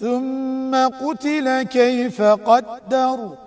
ثم قتل كيف قدر.